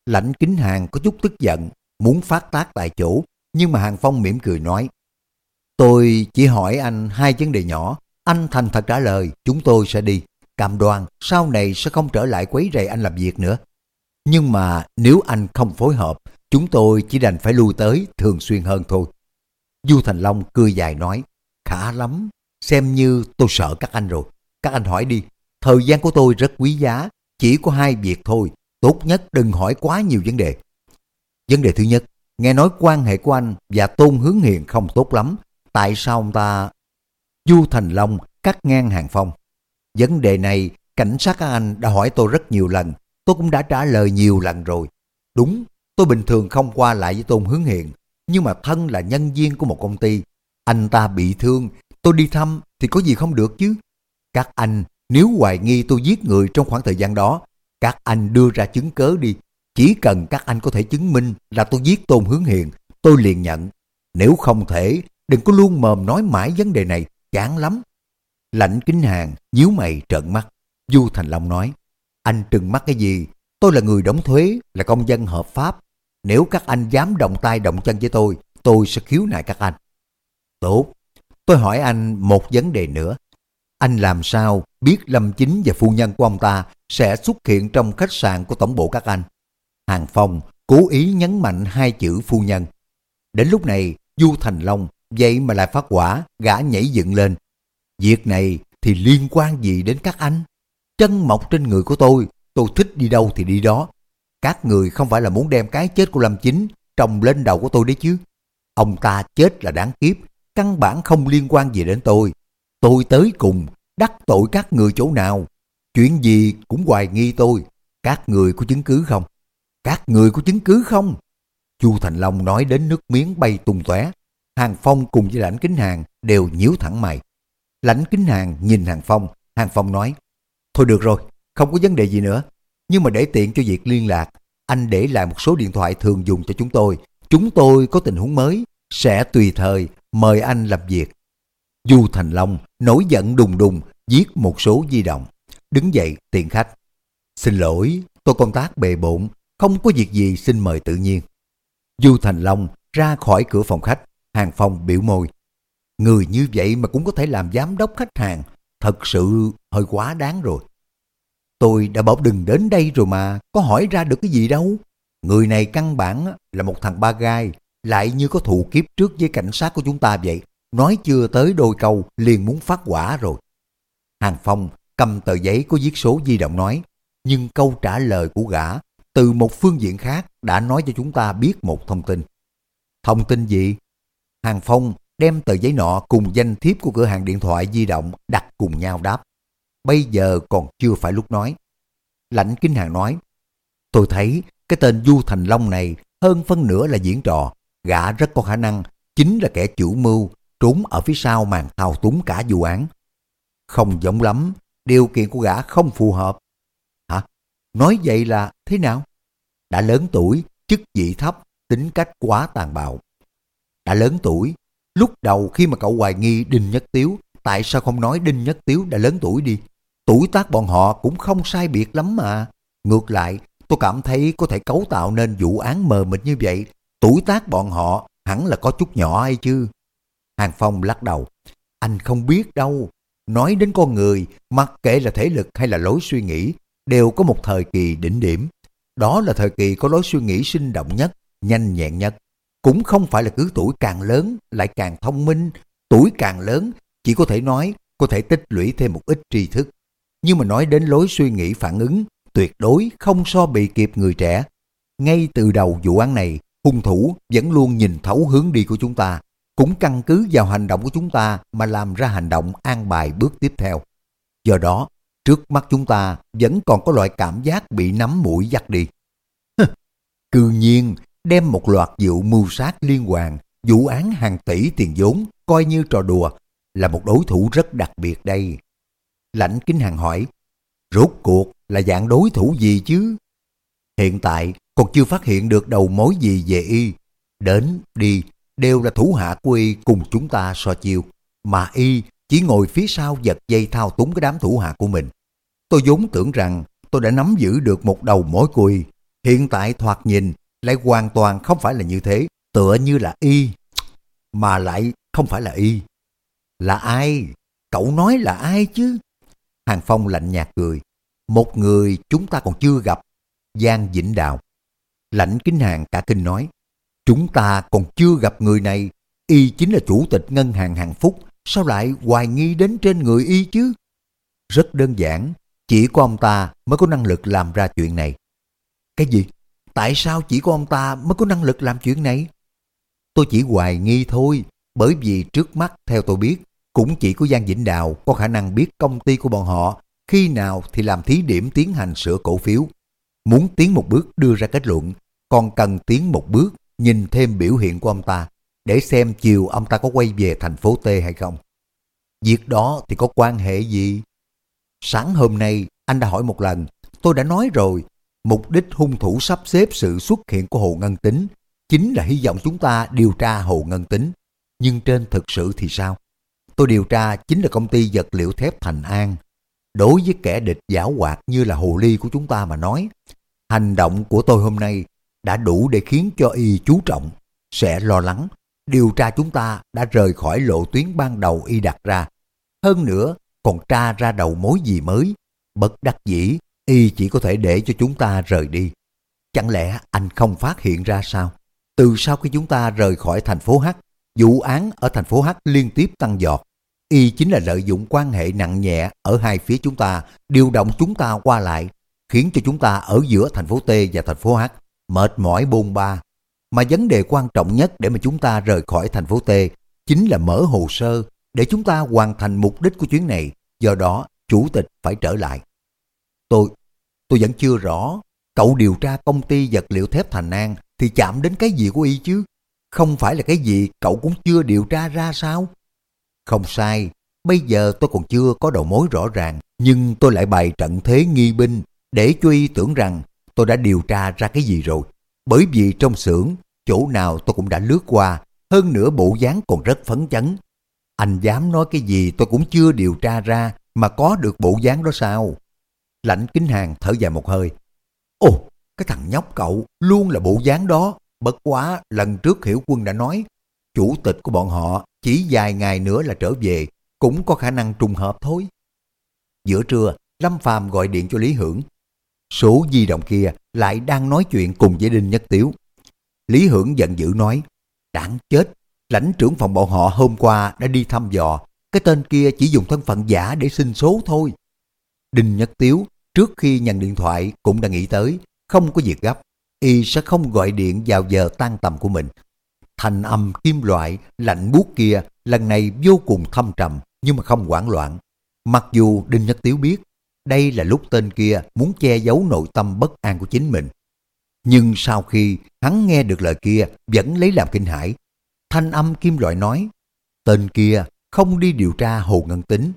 Lãnh kính hàng có chút tức giận, muốn phát tác tại chỗ, nhưng mà Hàng Phong mỉm cười nói, Tôi chỉ hỏi anh hai vấn đề nhỏ, anh thành thật trả lời, chúng tôi sẽ đi. Cam đoan sau này sẽ không trở lại quấy rầy anh làm việc nữa. Nhưng mà nếu anh không phối hợp, chúng tôi chỉ đành phải lui tới thường xuyên hơn thôi. Du Thành Long cười dài nói, khá lắm, xem như tôi sợ các anh rồi. Các anh hỏi đi, thời gian của tôi rất quý giá, chỉ có hai việc thôi, tốt nhất đừng hỏi quá nhiều vấn đề. Vấn đề thứ nhất, nghe nói quan hệ của anh và Tôn Hướng Hiền không tốt lắm, tại sao ông ta... Du Thành Long cắt ngang hàng phong. Vấn đề này, cảnh sát các anh đã hỏi tôi rất nhiều lần, tôi cũng đã trả lời nhiều lần rồi. Đúng, tôi bình thường không qua lại với Tôn Hướng Hiền, nhưng mà thân là nhân viên của một công ty. Anh ta bị thương, tôi đi thăm thì có gì không được chứ. Các anh nếu hoài nghi tôi giết người trong khoảng thời gian đó, các anh đưa ra chứng cớ đi. Chỉ cần các anh có thể chứng minh là tôi giết Tôn Hướng Hiền, tôi liền nhận. Nếu không thể, đừng có luôn mồm nói mãi vấn đề này, chán lắm. Lãnh kính hàng, nhíu mày trợn mắt. Du Thành Long nói, anh trừng mắt cái gì? Tôi là người đóng thuế, là công dân hợp pháp. Nếu các anh dám động tay động chân với tôi, tôi sẽ khiếu nại các anh. Tốt, tôi hỏi anh một vấn đề nữa. Anh làm sao biết Lâm Chính và phu nhân của ông ta sẽ xuất hiện trong khách sạn của tổng bộ các anh? Hàng Phong cố ý nhấn mạnh hai chữ phu nhân. Đến lúc này, Du Thành Long vậy mà lại phát quả, gã nhảy dựng lên. Việc này thì liên quan gì đến các anh? Chân mọc trên người của tôi, tôi thích đi đâu thì đi đó. Các người không phải là muốn đem cái chết của Lâm Chính trồng lên đầu của tôi đấy chứ. Ông ta chết là đáng kiếp, căn bản không liên quan gì đến tôi. Tôi tới cùng, đắc tội các người chỗ nào. Chuyện gì cũng hoài nghi tôi. Các người có chứng cứ không? Các người có chứng cứ không? Chu Thành Long nói đến nước miếng bay tung tóe. Hàng Phong cùng với Lãnh Kính Hàng đều nhíu thẳng mày. Lãnh Kính Hàng nhìn Hàng Phong, Hàng Phong nói, Thôi được rồi, không có vấn đề gì nữa. Nhưng mà để tiện cho việc liên lạc, anh để lại một số điện thoại thường dùng cho chúng tôi. Chúng tôi có tình huống mới, sẽ tùy thời mời anh làm việc. Du Thành Long nổi giận đùng đùng giết một số di động. Đứng dậy tiện khách. Xin lỗi, tôi công tác bề bộn, không có việc gì xin mời tự nhiên. Du Thành Long ra khỏi cửa phòng khách, Hàng phòng biểu môi. Người như vậy mà cũng có thể làm giám đốc khách hàng, thật sự hơi quá đáng rồi. Tôi đã bảo đừng đến đây rồi mà, có hỏi ra được cái gì đâu. Người này căn bản là một thằng ba gai, lại như có thù kiếp trước với cảnh sát của chúng ta vậy. Nói chưa tới đôi câu, liền muốn phát quả rồi. Hàng Phong cầm tờ giấy có viết số di động nói, nhưng câu trả lời của gã từ một phương diện khác đã nói cho chúng ta biết một thông tin. Thông tin gì? Hàng Phong đem tờ giấy nọ cùng danh thiếp của cửa hàng điện thoại di động đặt cùng nhau đáp. Bây giờ còn chưa phải lúc nói. Lãnh kinh Hàng nói, tôi thấy cái tên Du Thành Long này hơn phân nửa là diễn trò, gã rất có khả năng chính là kẻ chủ mưu trốn ở phía sau màn thao túng cả vụ án. Không giống lắm, điều kiện của gã không phù hợp. Hả? Nói vậy là thế nào? Đã lớn tuổi, chức vị thấp, tính cách quá tàn bạo. Đã lớn tuổi, lúc đầu khi mà cậu hoài nghi Đinh Nhất Tiếu, tại sao không nói Đinh Nhất Tiếu đã lớn tuổi đi? Tuổi tác bọn họ cũng không sai biệt lắm mà. Ngược lại, tôi cảm thấy có thể cấu tạo nên vụ án mờ mịt như vậy. Tuổi tác bọn họ hẳn là có chút nhỏ hay chứ. Hàng Phong lắc đầu. Anh không biết đâu. Nói đến con người, mặc kệ là thể lực hay là lối suy nghĩ, đều có một thời kỳ đỉnh điểm. Đó là thời kỳ có lối suy nghĩ sinh động nhất, nhanh nhẹn nhất. Cũng không phải là cứ tuổi càng lớn lại càng thông minh, tuổi càng lớn chỉ có thể nói có thể tích lũy thêm một ít tri thức. Nhưng mà nói đến lối suy nghĩ phản ứng, tuyệt đối không so bị kịp người trẻ. Ngay từ đầu vụ án này, hung thủ vẫn luôn nhìn thấu hướng đi của chúng ta, cũng căn cứ vào hành động của chúng ta mà làm ra hành động an bài bước tiếp theo. Do đó, trước mắt chúng ta vẫn còn có loại cảm giác bị nắm mũi dắt đi. Cư nhiên, đem một loạt vụ mưu sát liên hoàn, vụ án hàng tỷ tiền vốn coi như trò đùa, là một đối thủ rất đặc biệt đây. Lãnh Kính Hàng hỏi, rốt cuộc là dạng đối thủ gì chứ? Hiện tại còn chưa phát hiện được đầu mối gì về y. Đến, đi, đều là thủ hạ của y cùng chúng ta so chiêu. Mà y chỉ ngồi phía sau giật dây thao túng cái đám thủ hạ của mình. Tôi vốn tưởng rằng tôi đã nắm giữ được một đầu mối của y. Hiện tại thoạt nhìn lại hoàn toàn không phải là như thế, tựa như là y, mà lại không phải là y. Là ai? Cậu nói là ai chứ? Hàng Phong lạnh nhạt cười. Một người chúng ta còn chưa gặp, Giang Vĩnh Đào. Lãnh Kính Hàng cả kinh nói, chúng ta còn chưa gặp người này, y chính là chủ tịch ngân hàng Hàng Phúc, sao lại hoài nghi đến trên người y chứ? Rất đơn giản, chỉ có ông ta mới có năng lực làm ra chuyện này. Cái gì? Tại sao chỉ có ông ta mới có năng lực làm chuyện này? Tôi chỉ hoài nghi thôi, bởi vì trước mắt theo tôi biết, cũng chỉ có Giang Vĩnh Đào có khả năng biết công ty của bọn họ khi nào thì làm thí điểm tiến hành sửa cổ phiếu. Muốn tiến một bước đưa ra kết luận, còn cần tiến một bước nhìn thêm biểu hiện của ông ta để xem chiều ông ta có quay về thành phố T hay không. Việc đó thì có quan hệ gì? Sáng hôm nay anh đã hỏi một lần, tôi đã nói rồi, mục đích hung thủ sắp xếp sự xuất hiện của Hồ Ngân Tính chính là hy vọng chúng ta điều tra Hồ Ngân Tính. Nhưng trên thực sự thì sao? Tôi điều tra chính là công ty vật liệu thép Thành An. Đối với kẻ địch giả hoạt như là hồ ly của chúng ta mà nói, hành động của tôi hôm nay đã đủ để khiến cho y chú trọng, sẽ lo lắng, điều tra chúng ta đã rời khỏi lộ tuyến ban đầu y đặt ra. Hơn nữa, còn tra ra đầu mối gì mới. Bất đắc dĩ, y chỉ có thể để cho chúng ta rời đi. Chẳng lẽ anh không phát hiện ra sao? Từ sau khi chúng ta rời khỏi thành phố H, vụ án ở thành phố H liên tiếp tăng giọt. Y chính là lợi dụng quan hệ nặng nhẹ ở hai phía chúng ta, điều động chúng ta qua lại, khiến cho chúng ta ở giữa thành phố T và thành phố H mệt mỏi bôn ba. Mà vấn đề quan trọng nhất để mà chúng ta rời khỏi thành phố T chính là mở hồ sơ để chúng ta hoàn thành mục đích của chuyến này. Do đó, chủ tịch phải trở lại. Tôi, tôi vẫn chưa rõ. Cậu điều tra công ty vật liệu thép Thành An thì chạm đến cái gì của y chứ? Không phải là cái gì cậu cũng chưa điều tra ra sao? Không sai, bây giờ tôi còn chưa có đầu mối rõ ràng, nhưng tôi lại bày trận thế nghi binh để cho y tưởng rằng tôi đã điều tra ra cái gì rồi. Bởi vì trong xưởng, chỗ nào tôi cũng đã lướt qua, hơn nữa bộ dáng còn rất phấn chấn. Anh dám nói cái gì tôi cũng chưa điều tra ra mà có được bộ dáng đó sao? Lãnh kính hàng thở dài một hơi. Ồ, cái thằng nhóc cậu luôn là bộ dáng đó. Bất quá lần trước hiểu quân đã nói, chủ tịch của bọn họ chỉ vài ngày nữa là trở về, cũng có khả năng trùng hợp thôi. Giữa trưa, Lâm Phàm gọi điện cho Lý Hưởng. Số di động kia lại đang nói chuyện cùng với Đinh Nhất Tiếu. Lý Hưởng giận dữ nói, đáng chết, lãnh trưởng phòng bọn họ hôm qua đã đi thăm dò, cái tên kia chỉ dùng thân phận giả để xin số thôi. Đinh Nhất Tiếu trước khi nhận điện thoại cũng đã nghĩ tới, không có việc gấp, y sẽ không gọi điện vào giờ tan tầm của mình. Thành âm kim loại lạnh buốt kia lần này vô cùng thâm trầm nhưng mà không hoảng loạn. Mặc dù Đinh Nhất Tiếu biết đây là lúc tên kia muốn che giấu nội tâm bất an của chính mình. Nhưng sau khi hắn nghe được lời kia vẫn lấy làm kinh hãi. Thanh âm kim loại nói, tên kia không đi điều tra Hồ Ngân Tính.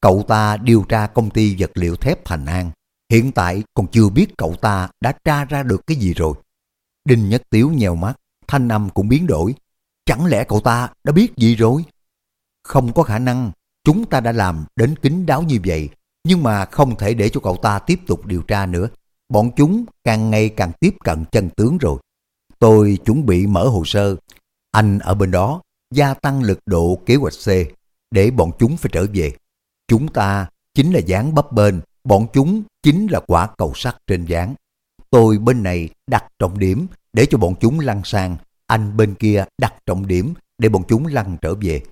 Cậu ta điều tra công ty vật liệu thép Thành An. Hiện tại còn chưa biết cậu ta đã tra ra được cái gì rồi. Đinh Nhất Tiếu nhèo mắt, thanh âm cũng biến đổi. Chẳng lẽ cậu ta đã biết gì rồi? Không có khả năng, chúng ta đã làm đến kín đáo như vậy nhưng mà không thể để cho cậu ta tiếp tục điều tra nữa. Bọn chúng càng ngày càng tiếp cận chân tướng rồi. Tôi chuẩn bị mở hồ sơ. Anh ở bên đó gia tăng lực độ kế hoạch C để bọn chúng phải trở về. Chúng ta chính là dáng bấp bên, bọn chúng chính là quả cầu sắt trên dáng. Tôi bên này đặt trọng điểm để cho bọn chúng lăn sang, anh bên kia đặt trọng điểm để bọn chúng lăn trở về.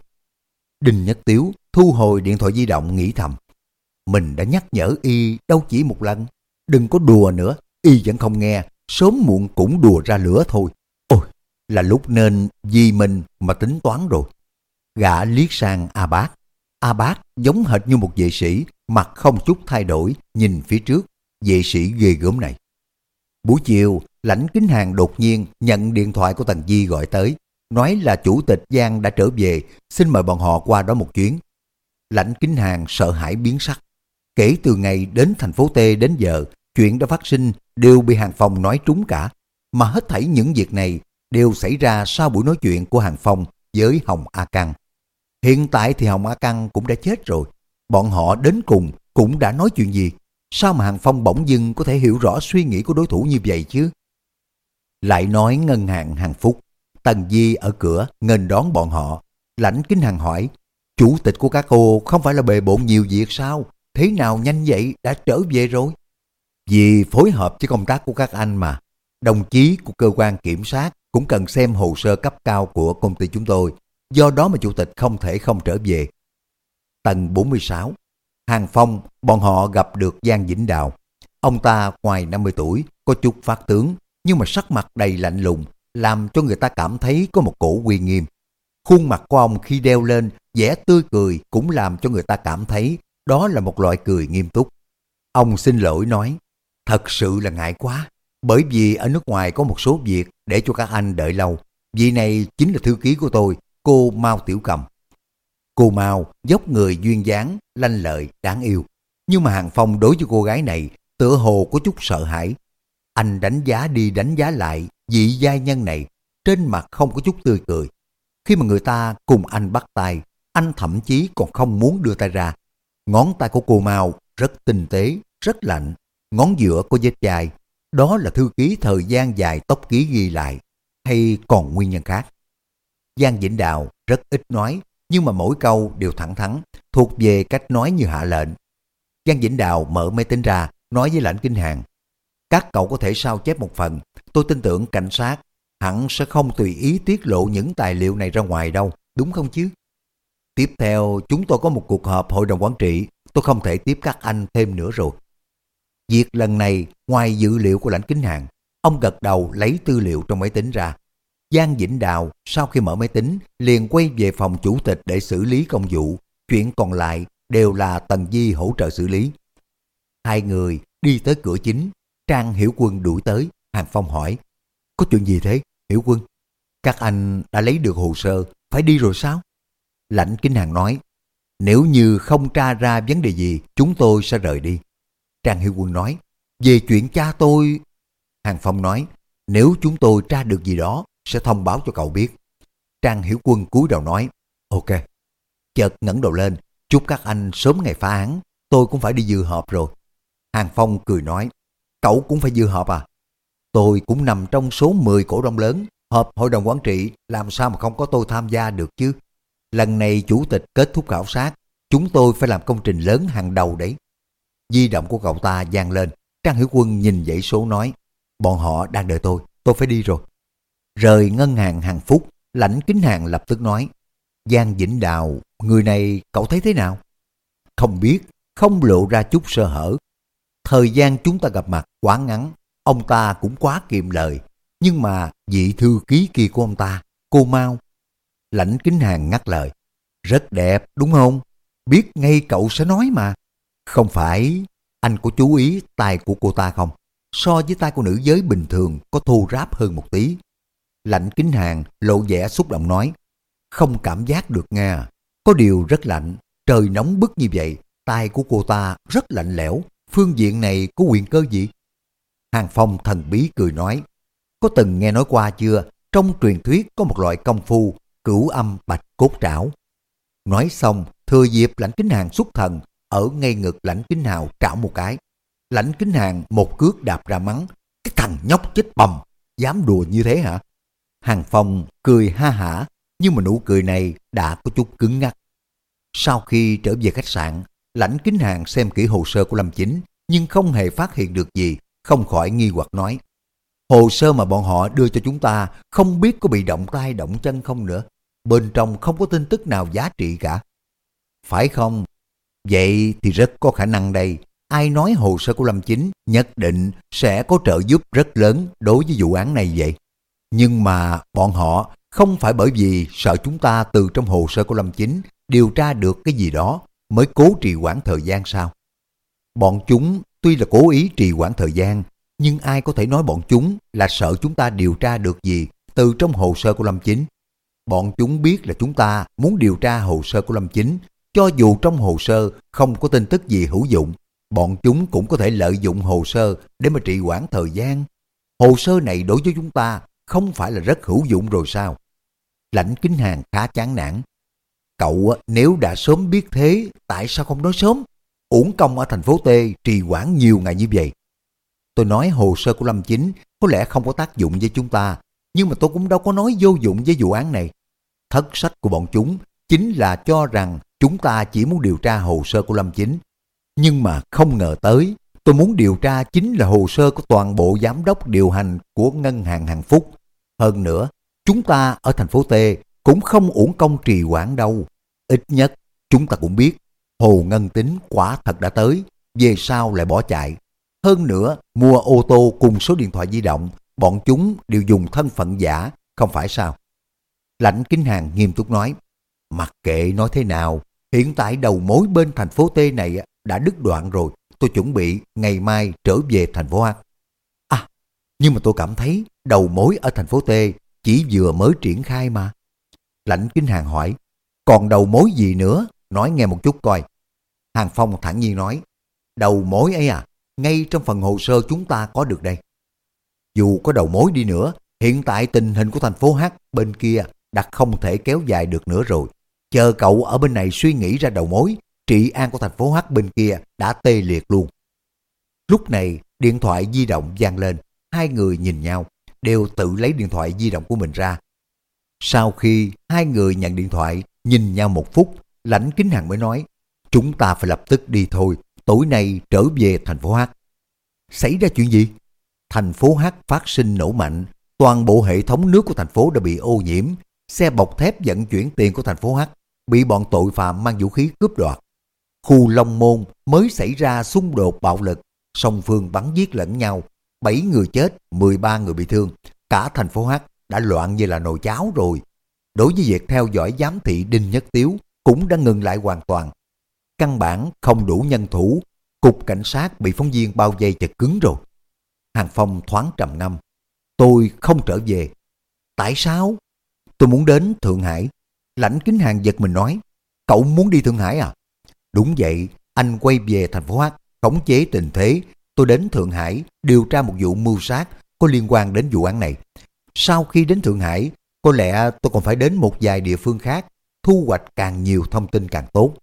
Đinh Nhất Tiếu thu hồi điện thoại di động nghĩ thầm. Mình đã nhắc nhở y đâu chỉ một lần. Đừng có đùa nữa, y vẫn không nghe, sớm muộn cũng đùa ra lửa thôi. Ôi, là lúc nên vì mình mà tính toán rồi. Gã liếc sang A Bác. A Bác giống hệt như một vệ sĩ, mặt không chút thay đổi, nhìn phía trước, vệ sĩ ghê gớm này. Buổi chiều, lãnh kính hàng đột nhiên nhận điện thoại của Tần Di gọi tới, nói là chủ tịch Giang đã trở về, xin mời bọn họ qua đó một chuyến. Lãnh kính hàng sợ hãi biến sắc. Kể từ ngày đến thành phố T đến giờ, chuyện đã phát sinh đều bị Hàng Phong nói trúng cả. Mà hết thảy những việc này đều xảy ra sau buổi nói chuyện của Hàng Phong với Hồng A Căng. Hiện tại thì Hồng A Căng cũng đã chết rồi. Bọn họ đến cùng cũng đã nói chuyện gì? Sao mà Hàng Phong bỗng dưng có thể hiểu rõ suy nghĩ của đối thủ như vậy chứ? Lại nói ngân hàng hàng phúc, Tần Di ở cửa nghênh đón bọn họ. Lãnh Kính Hàng hỏi, chủ tịch của các cô không phải là bề bộn nhiều việc sao? Thế nào nhanh vậy đã trở về rồi? Vì phối hợp với công tác của các anh mà. Đồng chí của cơ quan kiểm sát cũng cần xem hồ sơ cấp cao của công ty chúng tôi. Do đó mà chủ tịch không thể không trở về. Tầng 46 Hàng Phong, bọn họ gặp được Giang Vĩnh Đào. Ông ta ngoài 50 tuổi, có chút phát tướng, nhưng mà sắc mặt đầy lạnh lùng, làm cho người ta cảm thấy có một cổ uy nghiêm. Khuôn mặt của ông khi đeo lên, vẻ tươi cười cũng làm cho người ta cảm thấy đó là một loại cười nghiêm túc. Ông xin lỗi nói, thật sự là ngại quá, bởi vì ở nước ngoài có một số việc để cho các anh đợi lâu. Vị này chính là thư ký của tôi, cô Mao Tiểu Cầm. Cô Mao dốc người duyên dáng, lanh lợi, đáng yêu. Nhưng mà Hàng Phong đối với cô gái này tựa hồ có chút sợ hãi. Anh đánh giá đi đánh giá lại vị giai nhân này, trên mặt không có chút tươi cười. Khi mà người ta cùng anh bắt tay, anh thậm chí còn không muốn đưa tay ra. Ngón tay của cô Mao rất tinh tế, rất lạnh. Ngón giữa có vết chai. Đó là thư ký thời gian dài tóc ký ghi lại. Hay còn nguyên nhân khác? Giang Vĩnh Đào rất ít nói, nhưng mà mỗi câu đều thẳng thắn, thuộc về cách nói như hạ lệnh. Giang Vĩnh Đào mở máy tính ra, nói với lãnh kinh hàng. Các cậu có thể sao chép một phần, tôi tin tưởng cảnh sát hẳn sẽ không tùy ý tiết lộ những tài liệu này ra ngoài đâu, đúng không chứ? Tiếp theo, chúng tôi có một cuộc họp hội đồng quản trị, tôi không thể tiếp các anh thêm nữa rồi. Việc lần này, ngoài dữ liệu của lãnh kính hàng, ông gật đầu lấy tư liệu trong máy tính ra. Giang Vĩnh Đào sau khi mở máy tính liền quay về phòng chủ tịch để xử lý công vụ. Chuyện còn lại đều là Tần Di hỗ trợ xử lý. Hai người đi tới cửa chính, Trang Hiểu Quân đuổi tới, Hàng Phong hỏi, có chuyện gì thế, Hiểu Quân? Các anh đã lấy được hồ sơ, phải đi rồi sao? Lãnh Kính Hàng nói, nếu như không tra ra vấn đề gì, chúng tôi sẽ rời đi. Trang Hiểu Quân nói, về chuyện cha tôi... Hàng Phong nói, nếu chúng tôi tra được gì đó, sẽ thông báo cho cậu biết. Trang Hiểu Quân cúi đầu nói, ok. Chợt ngẩng đầu lên, chúc các anh sớm ngày phá án, tôi cũng phải đi dự họp rồi. Hàng Phong cười nói, cậu cũng phải dự họp à? Tôi cũng nằm trong số 10 cổ đông lớn, họp hội đồng quản trị làm sao mà không có tôi tham gia được chứ. Lần này chủ tịch kết thúc khảo sát, chúng tôi phải làm công trình lớn hàng đầu đấy. Di động của cậu ta vang lên, Trang Hiểu Quân nhìn dãy số nói, bọn họ đang đợi tôi, tôi phải đi rồi. Rời ngân hàng hàng phút, lãnh kính hàng lập tức nói, Giang Vĩnh Đào, người này cậu thấy thế nào? Không biết, không lộ ra chút sơ hở. Thời gian chúng ta gặp mặt quá ngắn, ông ta cũng quá kiệm lời. Nhưng mà vị thư ký kia của ông ta, cô Mao, lãnh kính hàng ngắt lời. Rất đẹp, đúng không? Biết ngay cậu sẽ nói mà. Không phải, anh có chú ý tay của cô ta không? So với tay của nữ giới bình thường có thô ráp hơn một tí. Lạnh kính hàng lộ vẻ xúc động nói. Không cảm giác được nha. À. Có điều rất lạnh, trời nóng bức như vậy, tay của cô ta rất lạnh lẽo. Phương diện này có quyền cơ gì? Hàng Phong thần bí cười nói. Có từng nghe nói qua chưa? Trong truyền thuyết có một loại công phu cửu âm bạch cốt trảo. Nói xong, thừa dịp lãnh kính hàng xuất thần, ở ngay ngực lãnh kính hào trảo một cái. Lãnh kính hàng một cước đạp ra mắng, cái thằng nhóc chết bầm, dám đùa như thế hả? Hàng Phong cười ha hả, nhưng mà nụ cười này đã có chút cứng ngắc. Sau khi trở về khách sạn, lãnh kính hàng xem kỹ hồ sơ của Lâm Chính, nhưng không hề phát hiện được gì, không khỏi nghi hoặc nói. Hồ sơ mà bọn họ đưa cho chúng ta không biết có bị động tay động chân không nữa. Bên trong không có tin tức nào giá trị cả. Phải không? Vậy thì rất có khả năng đây. Ai nói hồ sơ của Lâm Chính nhất định sẽ có trợ giúp rất lớn đối với vụ án này vậy? Nhưng mà bọn họ không phải bởi vì sợ chúng ta từ trong hồ sơ của Lâm Chính điều tra được cái gì đó mới cố trì hoãn thời gian sao? Bọn chúng tuy là cố ý trì hoãn thời gian, nhưng ai có thể nói bọn chúng là sợ chúng ta điều tra được gì từ trong hồ sơ của Lâm Chính? Bọn chúng biết là chúng ta muốn điều tra hồ sơ của Lâm Chính, cho dù trong hồ sơ không có tin tức gì hữu dụng, bọn chúng cũng có thể lợi dụng hồ sơ để mà trì hoãn thời gian. Hồ sơ này đối với chúng ta không phải là rất hữu dụng rồi sao? Lãnh kính hàng khá chán nản. Cậu nếu đã sớm biết thế, tại sao không nói sớm? uổng công ở thành phố T trì quản nhiều ngày như vậy. Tôi nói hồ sơ của Lâm Chính có lẽ không có tác dụng với chúng ta, nhưng mà tôi cũng đâu có nói vô dụng với vụ án này. Thất sách của bọn chúng chính là cho rằng chúng ta chỉ muốn điều tra hồ sơ của Lâm Chính. Nhưng mà không ngờ tới, tôi muốn điều tra chính là hồ sơ của toàn bộ giám đốc điều hành của ngân hàng Hằng Phúc. Hơn nữa, chúng ta ở thành phố T cũng không uổng công trì quản đâu. Ít nhất, chúng ta cũng biết Hồ Ngân Tính quả thật đã tới, về sau lại bỏ chạy. Hơn nữa, mua ô tô cùng số điện thoại di động, bọn chúng đều dùng thân phận giả, không phải sao? Lãnh kinh Hàng nghiêm túc nói, mặc kệ nói thế nào, hiện tại đầu mối bên thành phố T này đã đứt đoạn rồi, tôi chuẩn bị ngày mai trở về thành phố H. À, nhưng mà tôi cảm thấy đầu mối ở thành phố T chỉ vừa mới triển khai mà. Lãnh kinh Hàng hỏi, còn đầu mối gì nữa? Nói nghe một chút coi. Hàng Phong thẳng nhiên nói, đầu mối ấy à, ngay trong phần hồ sơ chúng ta có được đây. Dù có đầu mối đi nữa, hiện tại tình hình của thành phố H bên kia đã không thể kéo dài được nữa rồi. Chờ cậu ở bên này suy nghĩ ra đầu mối, trị an của thành phố H bên kia đã tê liệt luôn. Lúc này, điện thoại di động vang lên, hai người nhìn nhau, đều tự lấy điện thoại di động của mình ra. Sau khi hai người nhận điện thoại, nhìn nhau một phút, lãnh kính hằng mới nói, chúng ta phải lập tức đi thôi, tối nay trở về thành phố H. Xảy ra chuyện gì? Thành phố H phát sinh nổ mạnh, toàn bộ hệ thống nước của thành phố đã bị ô nhiễm, xe bọc thép vận chuyển tiền của thành phố H bị bọn tội phạm mang vũ khí cướp đoạt. Khu Long Môn mới xảy ra xung đột bạo lực, song phương bắn giết lẫn nhau, 7 người chết, 13 người bị thương, cả thành phố H đã loạn như là nồi cháo rồi. Đối với việc theo dõi giám thị Đinh Nhất Tiếu cũng đã ngừng lại hoàn toàn. Căn bản không đủ nhân thủ, cục cảnh sát bị phóng viên bao vây chật cứng rồi. Hàng Phong thoáng trầm ngâm. Tôi không trở về. Tại sao? Tôi muốn đến Thượng Hải. Lãnh kính hàng giật mình nói. Cậu muốn đi Thượng Hải à? Đúng vậy, anh quay về thành phố H, khống chế tình thế. Tôi đến Thượng Hải điều tra một vụ mưu sát có liên quan đến vụ án này. Sau khi đến Thượng Hải, có lẽ tôi còn phải đến một vài địa phương khác, thu hoạch càng nhiều thông tin càng tốt.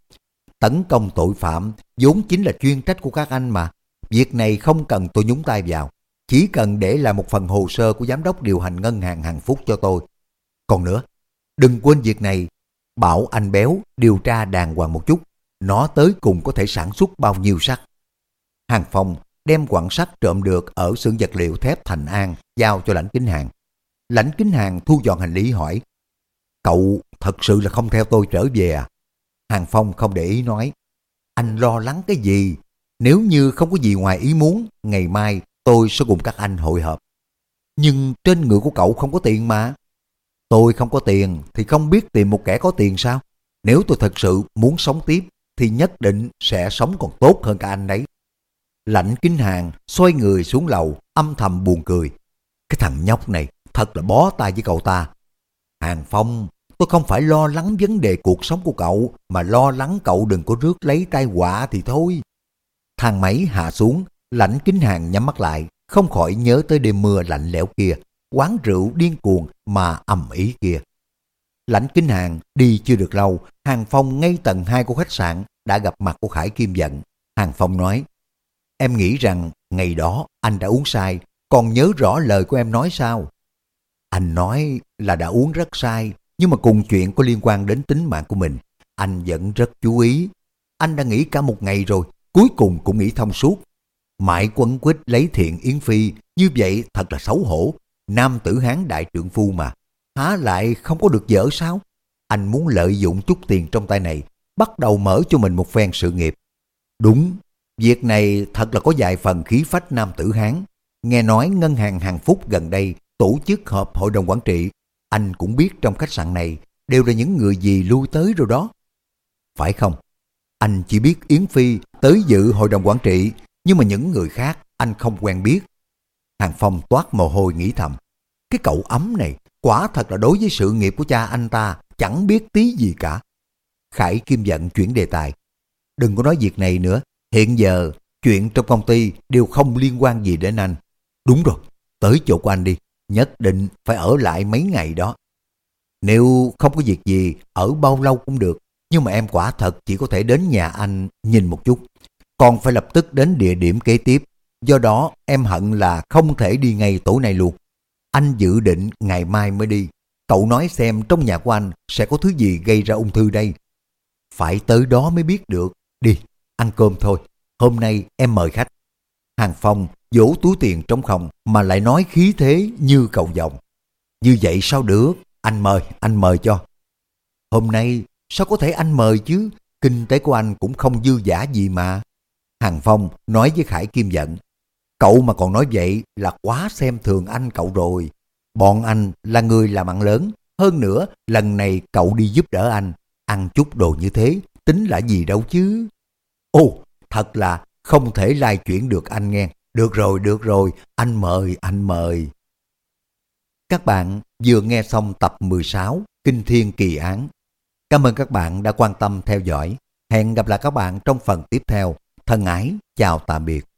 Tấn công tội phạm vốn chính là chuyên trách của các anh mà. Việc này không cần tôi nhúng tay vào. Chỉ cần để lại một phần hồ sơ của giám đốc điều hành ngân hàng hàng phúc cho tôi. Còn nữa, đừng quên việc này. Bảo anh béo điều tra đàng hoàng một chút. Nó tới cùng có thể sản xuất bao nhiêu sắt. Hàng Phong đem quặng sắt trộm được ở xưởng vật liệu thép Thành An giao cho lãnh kính hàng. Lãnh kính hàng thu dọn hành lý hỏi, cậu thật sự là không theo tôi trở về à? Hàng Phong không để ý nói, anh lo lắng cái gì? Nếu như không có gì ngoài ý muốn, ngày mai tôi sẽ cùng các anh hội hợp. Nhưng trên người của cậu không có tiền mà. Tôi không có tiền thì không biết tìm một kẻ có tiền sao? Nếu tôi thật sự muốn sống tiếp thì nhất định sẽ sống còn tốt hơn cả anh đấy. Lạnh kinh hàng xoay người xuống lầu âm thầm buồn cười. Cái thằng nhóc này thật là bó tay với cậu ta. Hàng Phong, tôi không phải lo lắng vấn đề cuộc sống của cậu, mà lo lắng cậu đừng có rước lấy tai họa thì thôi. Thang máy hạ xuống, lãnh kính hàng nhắm mắt lại, không khỏi nhớ tới đêm mưa lạnh lẽo kia, quán rượu điên cuồng mà ầm ý kia. Lãnh kính hàng đi chưa được lâu, Hàng Phong ngay tầng 2 của khách sạn đã gặp mặt của Khải Kim Dận. Hàng Phong nói, em nghĩ rằng ngày đó anh đã uống sai, còn nhớ rõ lời của em nói sao? Anh nói là đã uống rất sai, nhưng mà cùng chuyện có liên quan đến tính mạng của mình, anh vẫn rất chú ý. Anh đã nghĩ cả một ngày rồi, cuối cùng cũng nghĩ thông suốt. Mãi quấn quýt lấy thiện Yến Phi, như vậy thật là xấu hổ. Nam tử hán đại trượng phu mà, há lại không có được dở sao? Anh muốn lợi dụng chút tiền trong tay này, bắt đầu mở cho mình một phen sự nghiệp. Đúng, việc này thật là có vài phần khí phách nam tử hán. Nghe nói ngân hàng hàng phúc gần đây tổ chức họp hội đồng quản trị, anh cũng biết trong khách sạn này đều là những người gì lui tới rồi đó. Phải không? Anh chỉ biết Yến Phi tới dự hội đồng quản trị, nhưng mà những người khác anh không quen biết. Hàng Phong toát mồ hôi nghĩ thầm. Cái cậu ấm này quả thật là đối với sự nghiệp của cha anh ta chẳng biết tí gì cả. Khải Kim giận chuyển đề tài. Đừng có nói việc này nữa. Hiện giờ chuyện trong công ty đều không liên quan gì đến anh. Đúng rồi, tới chỗ của anh đi nhất định phải ở lại mấy ngày đó. Nếu không có việc gì, ở bao lâu cũng được, nhưng mà em quả thật chỉ có thể đến nhà anh nhìn một chút. còn phải lập tức đến địa điểm kế tiếp. Do đó em hận là không thể đi ngay tối nay luôn. Anh dự định ngày mai mới đi. Cậu nói xem trong nhà của anh sẽ có thứ gì gây ra ung thư đây. Phải tới đó mới biết được. Đi, ăn cơm thôi. Hôm nay em mời khách. Hàng Phong vỗ túi tiền trong không mà lại nói khí thế như cầu vồng. Như vậy sao được? Anh mời, anh mời cho. Hôm nay sao có thể anh mời chứ? Kinh tế của anh cũng không dư giả gì mà. Hàng Phong nói với Khải Kim giận. Cậu mà còn nói vậy là quá xem thường anh cậu rồi. Bọn anh là người làm ăn lớn. Hơn nữa, lần này cậu đi giúp đỡ anh. Ăn chút đồ như thế, tính là gì đâu chứ. Ồ, thật là không thể lai chuyển được anh nghe. Được rồi, được rồi, anh mời, anh mời. Các bạn vừa nghe xong tập 16 Kinh Thiên Kỳ Án. Cảm ơn các bạn đã quan tâm theo dõi. Hẹn gặp lại các bạn trong phần tiếp theo. Thân ái, chào tạm biệt.